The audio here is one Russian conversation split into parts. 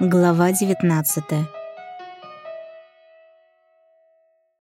Глава 19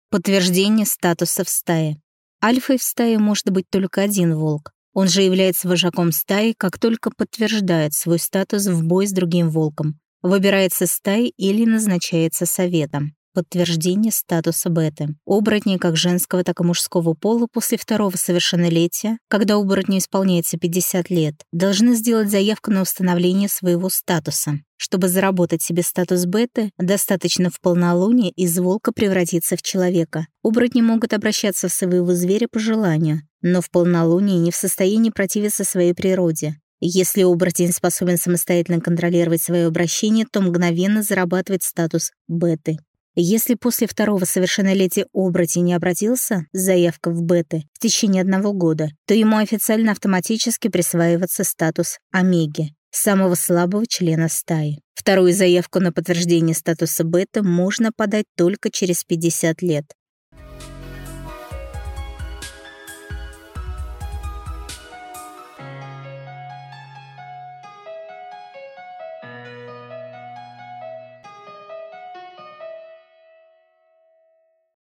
Подтверждение статуса в стае. Альфой в стае может быть только один волк. Он же является вожаком стаи, как только подтверждает свой статус в бой с другим волком, выбирается стаей или назначается советом подтверждение статуса беты. Оборотни как женского, так и мужского пола после второго совершеннолетия, когда оборотню исполняется 50 лет, должны сделать заявку на установление своего статуса. Чтобы заработать себе статус беты, достаточно в полнолуние из волка превратиться в человека. Оборотни могут обращаться в своего зверя по желанию, но в полнолуние не в состоянии противиться своей природе. Если оборотень способен самостоятельно контролировать свое обращение, то мгновенно зарабатывает статус беты. Если после второго совершеннолетия оборотень не обратился с заявкой в беты в течение одного года, то ему официально автоматически присваивается статус омеги, самого слабого члена стаи. Вторую заявку на подтверждение статуса бета можно подать только через 50 лет.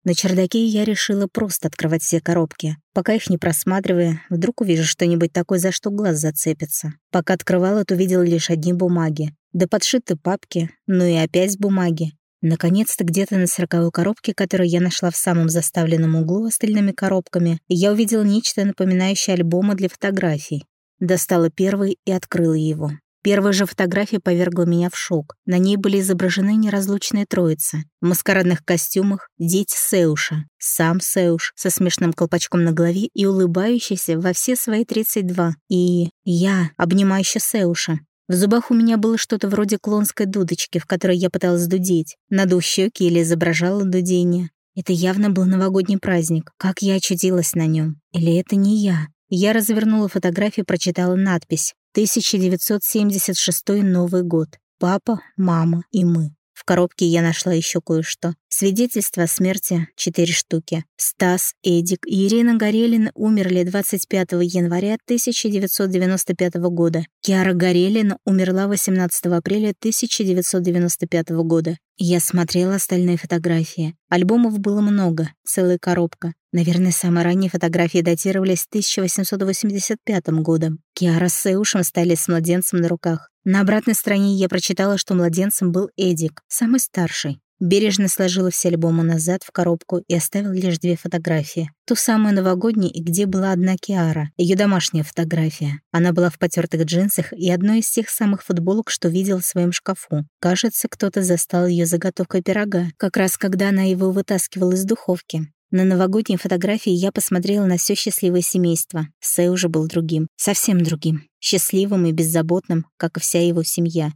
На чердаке я решила просто открывать все коробки. Пока их не просматривая, вдруг увижу что-нибудь такое, за что глаз зацепится. Пока открывала, то видела лишь одни бумаги. Да подшиты папки, ну и опять бумаги. Наконец-то где-то на сороковой коробке, которую я нашла в самом заставленном углу остальными коробками, я увидела нечто напоминающее альбомы для фотографий. Достала первый и открыла его. Первая же фотография повергла меня в шок. На ней были изображены неразлучные троицы. В маскарадных костюмах дети Сеуша. Сам Сеуш со смешным колпачком на голове и улыбающийся во все свои 32. И я, обнимающая Сеуша. В зубах у меня было что-то вроде клонской дудочки, в которой я пыталась дудеть. Надув щеки или изображала дудение. Это явно был новогодний праздник. Как я очутилась на нем? Или это не я? Я развернула фотографию, прочитала надпись 1976 Новый год. Папа, мама и мы. В коробке я нашла еще кое-что. Свидетельства о смерти — четыре штуки. Стас, Эдик и Ирина Горелина умерли 25 января 1995 года. Киара Горелина умерла 18 апреля 1995 года. Я смотрела остальные фотографии. Альбомов было много, целая коробка. Наверное, самые ранние фотографии датировались 1885 годом. Киара с Сеушем стали с младенцем на руках. На обратной стороне я прочитала, что младенцем был Эдик, самый старший. Бережно сложила все альбомы назад в коробку и оставила лишь две фотографии. Ту самую новогоднюю где была одна Киара, ее домашняя фотография. Она была в потертых джинсах и одной из тех самых футболок, что видел в своем шкафу. Кажется, кто-то застал ее заготовкой пирога, как раз когда она его вытаскивала из духовки. На новогодней фотографии я посмотрела на все счастливое семейство. Сэй уже был другим, совсем другим. Счастливым и беззаботным, как и вся его семья.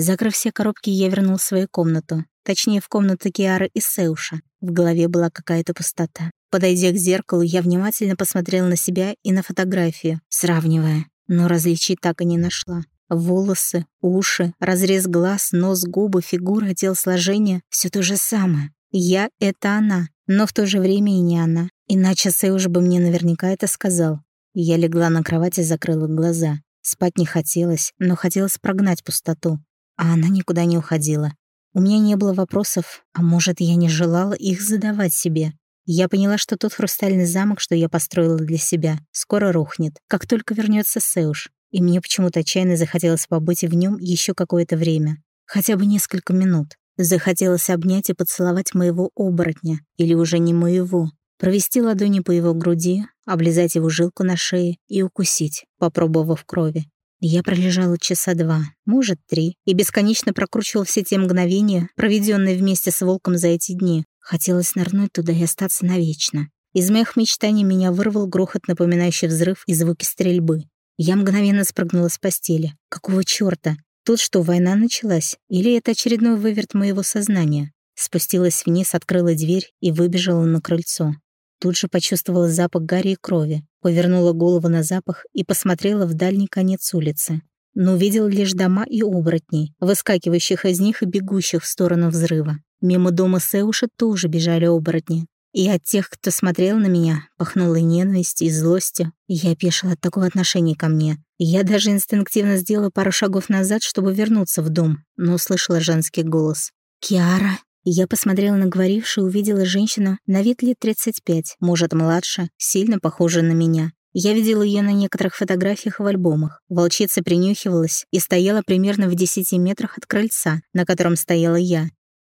Закрыв все коробки, я вернул в свою комнату. Точнее, в комнату Киары и Сеуша. В голове была какая-то пустота. Подойдя к зеркалу, я внимательно посмотрела на себя и на фотографию, сравнивая. Но различий так и не нашла. Волосы, уши, разрез глаз, нос, губы, фигура, телосложение — все то же самое. Я — это она, но в то же время и не она. Иначе Сэй уже бы мне наверняка это сказал. Я легла на кровать и закрыла глаза. Спать не хотелось, но хотелось прогнать пустоту. А она никуда не уходила. У меня не было вопросов, а может, я не желала их задавать себе. Я поняла, что тот хрустальный замок, что я построила для себя, скоро рухнет, как только вернется Сеуш. И мне почему-то отчаянно захотелось побыть в нем еще какое-то время. Хотя бы несколько минут. Захотелось обнять и поцеловать моего оборотня, или уже не моего, провести ладони по его груди, облизать его жилку на шее и укусить, попробовав крови. Я пролежала часа два, может, три, и бесконечно прокручивал все те мгновения, проведенные вместе с волком за эти дни. Хотелось нырнуть туда и остаться навечно. Из моих мечтаний меня вырвал грохот, напоминающий взрыв и звуки стрельбы. Я мгновенно спрыгнула с постели. Какого чёрта? Тут что, война началась? Или это очередной выверт моего сознания? Спустилась вниз, открыла дверь и выбежала на крыльцо. Тут же почувствовала запах гари и крови, повернула голову на запах и посмотрела в дальний конец улицы. Но увидела лишь дома и оборотней, выскакивающих из них и бегущих в сторону взрыва. Мимо дома Сеуша тоже бежали оборотни. И от тех, кто смотрел на меня, пахнуло ненавистью и злостью. Я опешила от такого отношения ко мне. Я даже инстинктивно сделала пару шагов назад, чтобы вернуться в дом, но услышала женский голос. «Киара!» Я посмотрела на говорившую и увидела женщину на вид лет 35, может, младше, сильно похожая на меня. Я видела ее на некоторых фотографиях в альбомах. Волчица принюхивалась и стояла примерно в 10 метрах от крыльца, на котором стояла я.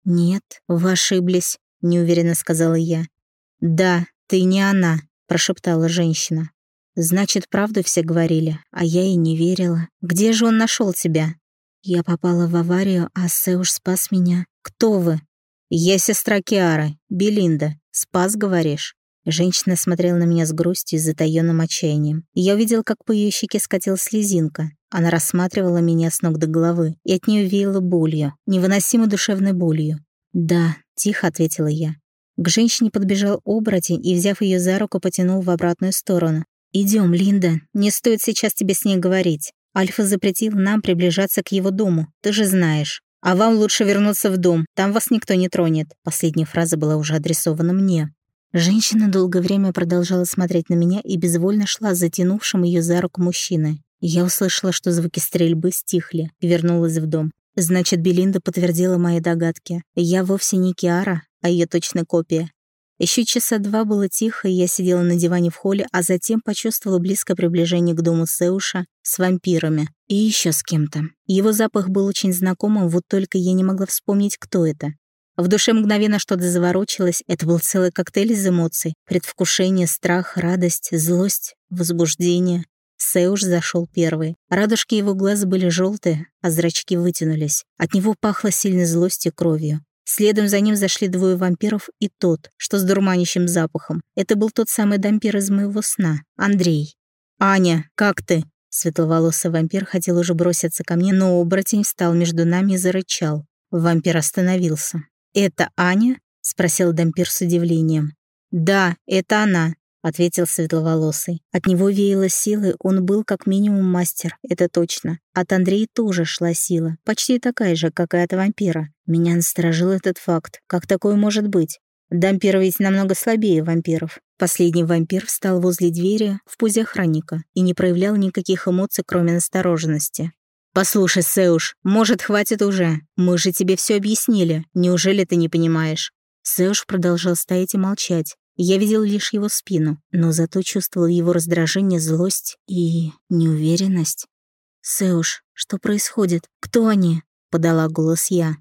«Нет, вы ошиблись», — неуверенно сказала я. «Да, ты не она», — прошептала женщина. «Значит, правду все говорили, а я и не верила. Где же он нашел тебя?» «Я попала в аварию, а Сеуш спас меня. Кто вы?» «Я сестра Киары, Белинда. Спас, говоришь?» Женщина смотрела на меня с грустью и затаённым отчаянием. Я увидел, как по ее щеке скатилась слезинка. Она рассматривала меня с ног до головы, и от нее веяло болью, невыносимо душевной болью. «Да», — тихо ответила я. К женщине подбежал оборотень и, взяв ее за руку, потянул в обратную сторону. Идем, Линда, не стоит сейчас тебе с ней говорить. Альфа запретил нам приближаться к его дому, ты же знаешь. А вам лучше вернуться в дом, там вас никто не тронет». Последняя фраза была уже адресована мне. Женщина долгое время продолжала смотреть на меня и безвольно шла затянувшим ее за руку мужчины. Я услышала, что звуки стрельбы стихли и вернулась в дом. Значит, Белинда подтвердила мои догадки. Я вовсе не Киара, а ее точная копия. Еще часа два было тихо, и я сидела на диване в холле, а затем почувствовала близкое приближение к дому Сеуша с вампирами и еще с кем-то. Его запах был очень знакомым, вот только я не могла вспомнить, кто это. В душе мгновенно что-то заворочилось. Это был целый коктейль из эмоций. Предвкушение, страх, радость, злость, возбуждение. Сеуш зашел первый. Радужки его глаз были желтые, а зрачки вытянулись. От него пахло сильной злостью и кровью. Следом за ним зашли двое вампиров и тот, что с дурманящим запахом. Это был тот самый дампир из моего сна, Андрей. «Аня, как ты?» Светловолосый вампир хотел уже броситься ко мне, но оборотень встал между нами и зарычал. Вампир остановился. «Это Аня?» — спросил Дампир с удивлением. «Да, это она», — ответил Светловолосый. От него веяло силы, он был как минимум мастер, это точно. От Андрея тоже шла сила, почти такая же, как и от вампира. Меня насторожил этот факт. Как такое может быть? Дампир ведь намного слабее вампиров. Последний вампир встал возле двери в позе охранника и не проявлял никаких эмоций, кроме настороженности. «Послушай, Сеуш, может, хватит уже? Мы же тебе все объяснили. Неужели ты не понимаешь?» Сеуш продолжал стоять и молчать. Я видел лишь его спину, но зато чувствовал его раздражение, злость и неуверенность. «Сеуш, что происходит? Кто они?» — подала голос я.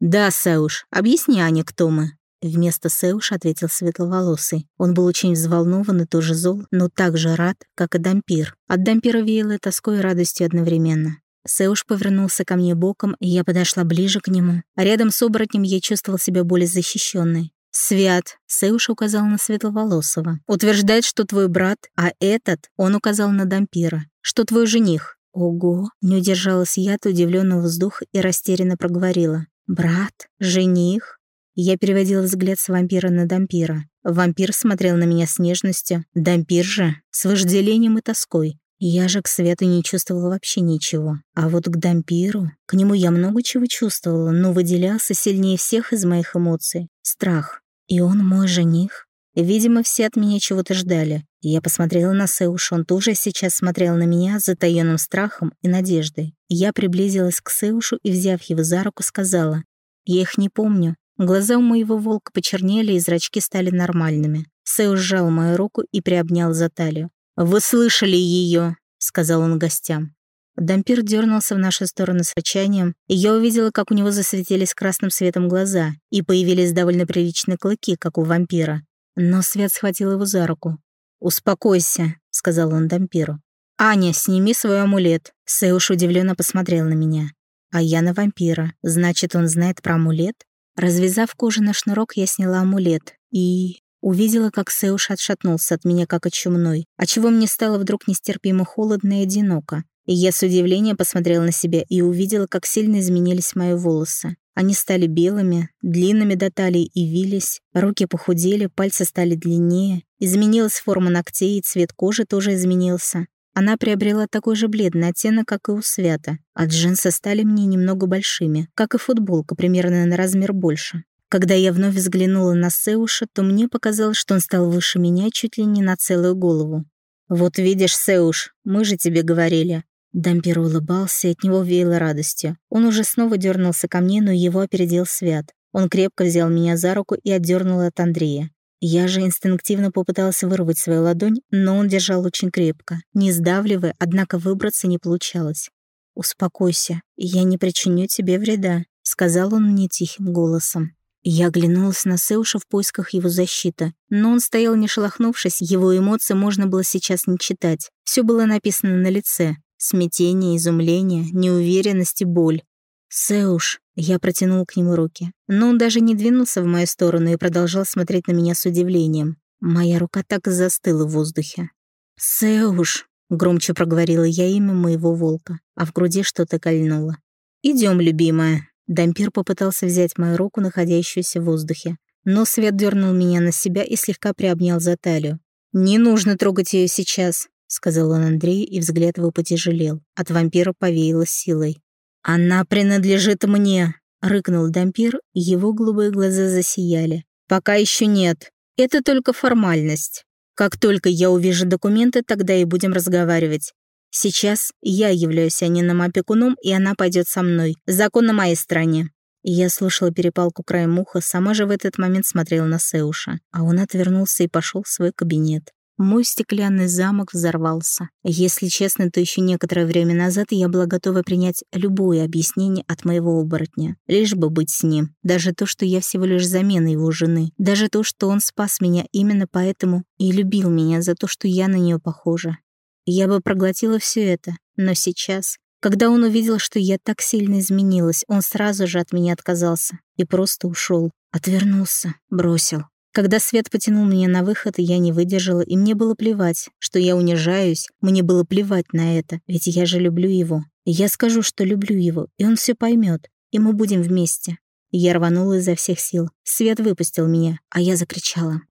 «Да, Сеуш, объясни Ане, кто мы». Вместо Сеуш ответил светловолосый. Он был очень взволнован и тоже зол, но так же рад, как и Дампир. От Дампира веяло тоской и радостью одновременно. Сеуш повернулся ко мне боком, и я подошла ближе к нему. рядом с оборотнем я чувствовал себя более защищенной. «Свят», — Сеуш указал на Светловолосого, «утверждает, что твой брат, а этот, он указал на Дампира, что твой жених». «Ого!» — не удержалась я от удивленного вздоха и растерянно проговорила. «Брат? Жених?» Я переводила взгляд с вампира на Дампира. Вампир смотрел на меня с нежностью, Дампир же — с вожделением и тоской. Я же к Свету не чувствовала вообще ничего. А вот к Дампиру, к нему я много чего чувствовала, но выделялся сильнее всех из моих эмоций — страх. И он мой жених. Видимо, все от меня чего-то ждали. Я посмотрела на Сеуш, он тоже сейчас смотрел на меня с затаённым страхом и надеждой. Я приблизилась к Сеушу и, взяв его за руку, сказала, «Я их не помню». Глаза у моего волка почернели, и зрачки стали нормальными. Сеуш сжал мою руку и приобнял за талию. «Вы слышали ее», — сказал он гостям. Дампир дернулся в нашу сторону с рычанием, и я увидела, как у него засветились красным светом глаза, и появились довольно приличные клыки, как у вампира. Но свет схватил его за руку. «Успокойся», — сказал он Дампиру. «Аня, сними свой амулет». Сэуш удивленно посмотрел на меня. «А я на вампира. Значит, он знает про амулет?» Развязав кожаный шнурок, я сняла амулет и... Увидела, как Сеуш отшатнулся от меня, как от чумной, отчего мне стало вдруг нестерпимо холодно и одиноко. И я с удивлением посмотрела на себя и увидела, как сильно изменились мои волосы. Они стали белыми, длинными до талии и вились, руки похудели, пальцы стали длиннее, изменилась форма ногтей, и цвет кожи тоже изменился. Она приобрела такой же бледный оттенок, как и у Свята, а джинсы стали мне немного большими, как и футболка, примерно на размер больше. Когда я вновь взглянула на Сеуша, то мне показалось, что он стал выше меня чуть ли не на целую голову. «Вот видишь, Сеуш, мы же тебе говорили». Дампир улыбался, от него веяло радостью. Он уже снова дернулся ко мне, но его опередил Свят. Он крепко взял меня за руку и отдернул от Андрея. Я же инстинктивно попыталась вырвать свою ладонь, но он держал очень крепко, не сдавливая, однако выбраться не получалось. «Успокойся, я не причиню тебе вреда», — сказал он мне тихим голосом. Я оглянулась на Сеуша в поисках его защиты, но он стоял не шелохнувшись, его эмоции можно было сейчас не читать. Все было написано на лице. Смятение, изумление, неуверенность и боль. «Сеуш», я протянул к нему руки, но он даже не двинулся в мою сторону и продолжал смотреть на меня с удивлением. Моя рука так и застыла в воздухе. «Сеуш», — громче проговорила я имя моего волка, а в груди что-то кольнуло. Идем, любимая», Дампир попытался взять мою руку, находящуюся в воздухе. Но Свет дернул меня на себя и слегка приобнял за талию. «Не нужно трогать ее сейчас», — сказал он Андрею, и взгляд его потяжелел. От вампира повеяло силой. «Она принадлежит мне», — рыкнул Дампир, и его голубые глаза засияли. «Пока еще нет. Это только формальность. Как только я увижу документы, тогда и будем разговаривать. Сейчас я являюсь Анином опекуном, и она пойдет со мной. Закон на моей стороне». я слушала перепалку краем уха, сама же в этот момент смотрела на Сеуша, а он отвернулся и пошел в свой кабинет. Мой стеклянный замок взорвался. Если честно, то еще некоторое время назад я была готова принять любое объяснение от моего оборотня, лишь бы быть с ним. Даже то, что я всего лишь замена его жены. Даже то, что он спас меня именно поэтому и любил меня за то, что я на нее похожа. Я бы проглотила все это, но сейчас, когда он увидел, что я так сильно изменилась, он сразу же от меня отказался и просто ушел, отвернулся, бросил. Когда свет потянул меня на выход, я не выдержала, и мне было плевать, что я унижаюсь, мне было плевать на это, ведь я же люблю его. я скажу, что люблю его, и он все поймет, и мы будем вместе. Я рванула изо всех сил. Свет выпустил меня, а я закричала.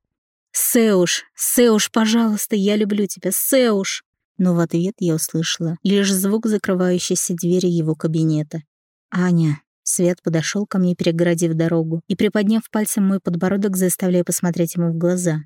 «Сеуш, Сеуш, пожалуйста, я люблю тебя, Сеуш!» но в ответ я услышала лишь звук закрывающейся двери его кабинета. «Аня». Свет подошел ко мне, перегородив дорогу, и, приподняв пальцем мой подбородок, заставляя посмотреть ему в глаза.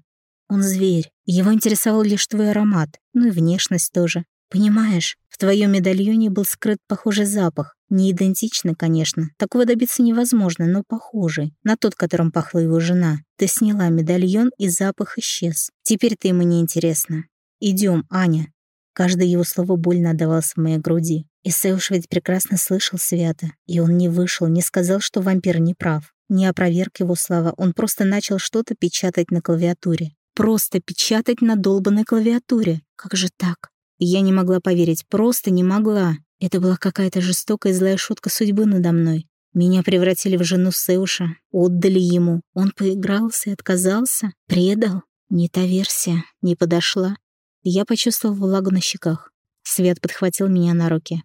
«Он зверь. Его интересовал лишь твой аромат, ну и внешность тоже. Понимаешь, в твоем медальоне был скрыт похожий запах. Не идентичный, конечно. Такого добиться невозможно, но похожий. На тот, которым пахла его жена. Ты сняла медальон, и запах исчез. Теперь ты ему не интересна. Идем, Аня. Каждое его слово больно отдавалось в моей груди. И Сеуш ведь прекрасно слышал Свята. И он не вышел, не сказал, что вампир не прав. Не опроверг его слова, он просто начал что-то печатать на клавиатуре. Просто печатать на долбанной клавиатуре. Как же так? Я не могла поверить, просто не могла. Это была какая-то жестокая и злая шутка судьбы надо мной. Меня превратили в жену Сеуша, отдали ему. Он поигрался и отказался, предал. Не та версия, не подошла. Я почувствовал влагу на щеках. Свет подхватил меня на руки.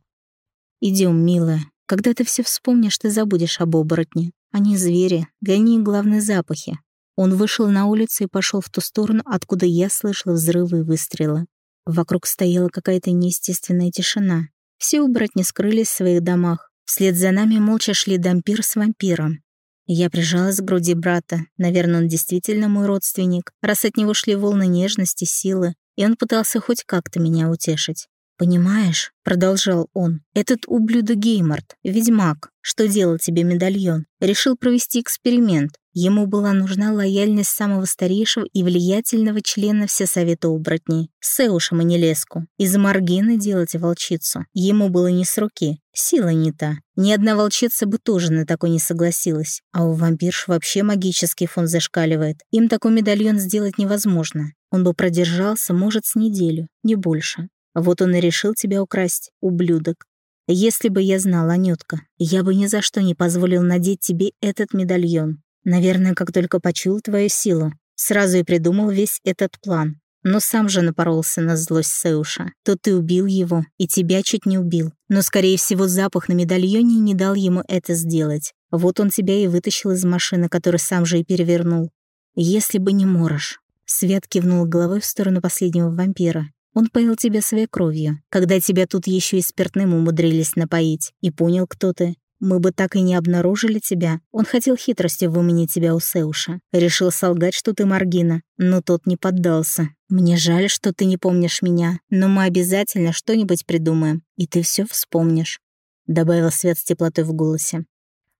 Идем, милая. Когда ты все вспомнишь, ты забудешь об оборотне. Они звери, них главные запахи. Он вышел на улицу и пошел в ту сторону, откуда я слышала взрывы и выстрелы. Вокруг стояла какая-то неестественная тишина. Все оборотни скрылись в своих домах. Вслед за нами молча шли дампир с вампиром. Я прижалась к груди брата. Наверное, он действительно мой родственник, раз от него шли волны нежности, силы и он пытался хоть как-то меня утешить. «Понимаешь», — продолжал он, — «этот ублюдок Геймарт, ведьмак, что делал тебе медальон, решил провести эксперимент. Ему была нужна лояльность самого старейшего и влиятельного члена Всесовета оборотней, Сеуша Манилеску. Из Маргины делать волчицу. Ему было не с руки, сила не та. Ни одна волчица бы тоже на такое не согласилась. А у вампирш вообще магический фон зашкаливает. Им такой медальон сделать невозможно. Он бы продержался, может, с неделю, не больше. Вот он и решил тебя украсть, ублюдок. Если бы я знал, Анютка, я бы ни за что не позволил надеть тебе этот медальон. Наверное, как только почуял твою силу, сразу и придумал весь этот план. Но сам же напоролся на злость Сеуша. То ты убил его, и тебя чуть не убил. Но, скорее всего, запах на медальоне не дал ему это сделать. Вот он тебя и вытащил из машины, которую сам же и перевернул. Если бы не Морош. Свет кивнул головой в сторону последнего вампира. Он поил тебя своей кровью, когда тебя тут еще и спиртным умудрились напоить, и понял, кто ты. мы бы так и не обнаружили тебя. Он хотел хитростью выманить тебя у Сеуша. Решил солгать, что ты Маргина, но тот не поддался. Мне жаль, что ты не помнишь меня, но мы обязательно что-нибудь придумаем, и ты все вспомнишь», — добавил Свет с теплотой в голосе.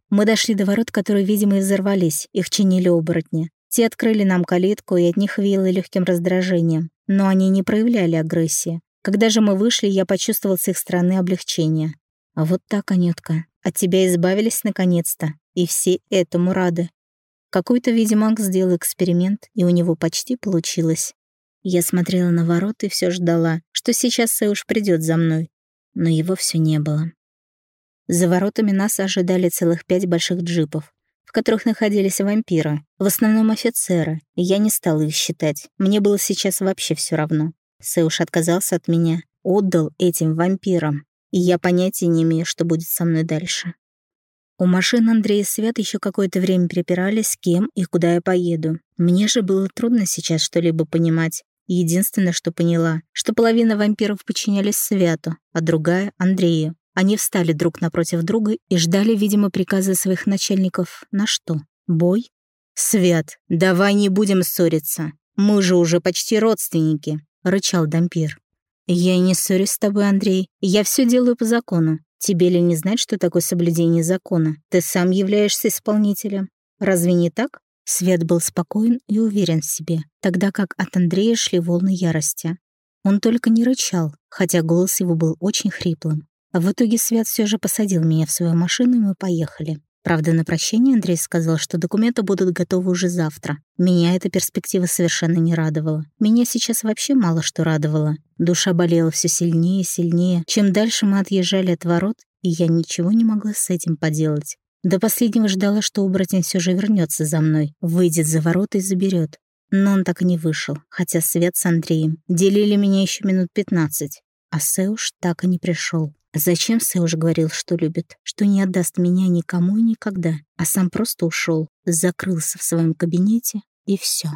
Мы дошли до ворот, которые, видимо, и взорвались, их чинили оборотни. Те открыли нам калитку, и от них веяло легким раздражением, но они не проявляли агрессии. Когда же мы вышли, я почувствовал с их стороны облегчение. А вот так, Анютка, от тебя избавились наконец-то, и все этому рады. Какой-то ведьмак сделал эксперимент, и у него почти получилось. Я смотрела на ворот и все ждала, что сейчас Сэуш придет за мной. Но его все не было. За воротами нас ожидали целых пять больших джипов, в которых находились вампиры, в основном офицеры, и я не стала их считать. Мне было сейчас вообще все равно. Сэуш отказался от меня, отдал этим вампирам, и я понятия не имею, что будет со мной дальше. У машин Андрей и Свет еще какое-то время припирались, с кем и куда я поеду. Мне же было трудно сейчас что-либо понимать. Единственное, что поняла, что половина вампиров подчинялись Святу, а другая — Андрею. Они встали друг напротив друга и ждали, видимо, приказа своих начальников. На что? Бой? «Свят, давай не будем ссориться. Мы же уже почти родственники», — рычал Дампир. «Я не ссорюсь с тобой, Андрей. Я все делаю по закону. Тебе ли не знать, что такое соблюдение закона? Ты сам являешься исполнителем. Разве не так?» Свет был спокоен и уверен в себе, тогда как от Андрея шли волны ярости. Он только не рычал, хотя голос его был очень хриплым. А в итоге Свет все же посадил меня в свою машину, и мы поехали. Правда, на прощение Андрей сказал, что документы будут готовы уже завтра. Меня эта перспектива совершенно не радовала. Меня сейчас вообще мало что радовало. Душа болела все сильнее и сильнее. Чем дальше мы отъезжали от ворот, и я ничего не могла с этим поделать. До последнего ждала, что оборотень все же вернется за мной, выйдет за ворота и заберет. Но он так и не вышел, хотя Свет с Андреем делили меня еще минут пятнадцать. А Сеуш так и не пришел. Зачем уже говорил, что любит, что не отдаст меня никому и никогда, а сам просто ушел, закрылся в своем кабинете и все.